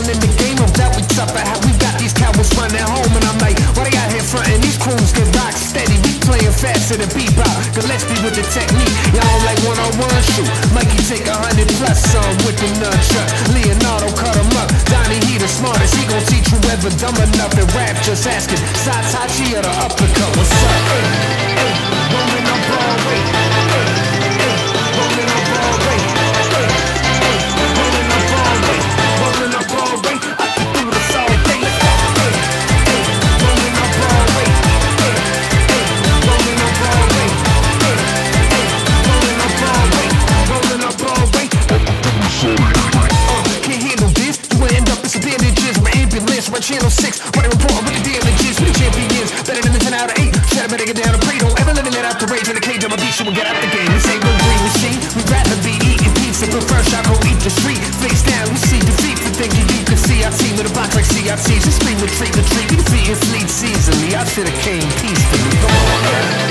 in the game of that we tough at how we got these cowards running home And I'm like, what I out here frontin' these crews? get rock steady We playing faster than bebop, Gillespie with the technique. Y'all like one-on-one shoot. Mikey take a hundred plus some with the truck. Leonardo cut him up, Donnie he the smartest. He gon' teach you dumb enough to rap. Just asking, Satachi or the uppercut, what's up? Some bandages. My ambulance, my channel 6. Running report with the damages. We the champions. Better than the 10 out of 8. Shut up, better get down and pray. Don't ever let it let out the rage in the cage. I'm a beast, you will get out the game. This ain't no green machine. We'd rather be eating pizza. First, I go eat the street. Face down, we see defeat. For thinking you can see our team in a box like CRTs. Just scream, retreat, retreat. We defeating fleets easily. I should've came peacefully. Come on,